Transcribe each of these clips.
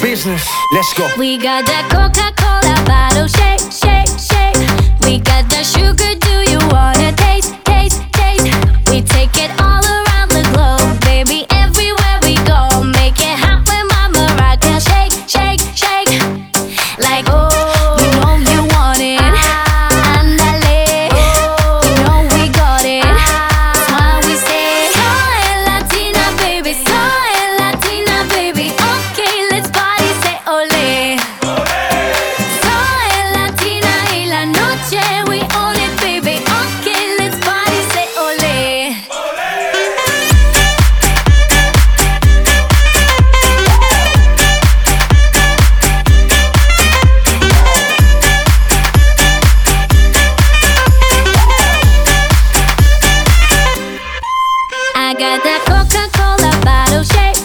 business. Let's go. We got that Coca Cola bottle shake, shake, shake. We got that sugar, that Coca-Cola bottle shake,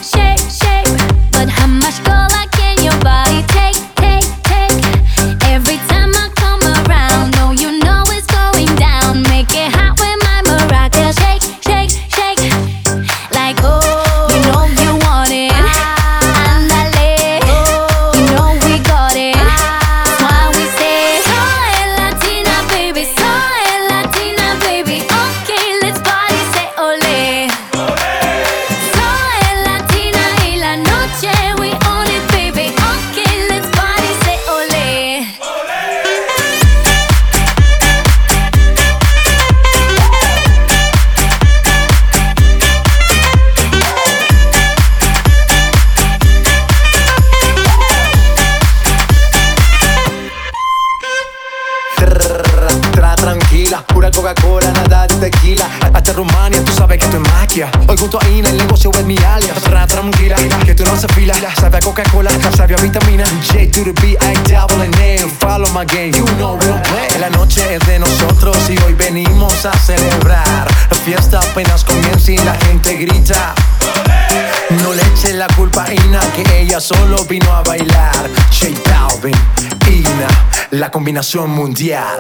pura Coca-Cola, nada de tequila. Hasta Rumania, tú sabes que esto es magia. Hoy junto a Ina, el negocio es mi alias. Tra tranquila, que tú no se fila. Sabe a Coca-Cola, sabe a vitamina. J to the B, I double N. Follow my game, you know real play. La noche es de nosotros y hoy venimos a celebrar. La fiesta apenas comienza y la gente grita. No le eche la culpa a Ina, que ella solo vino a bailar. J Balvin, Ina, la combinación mundial.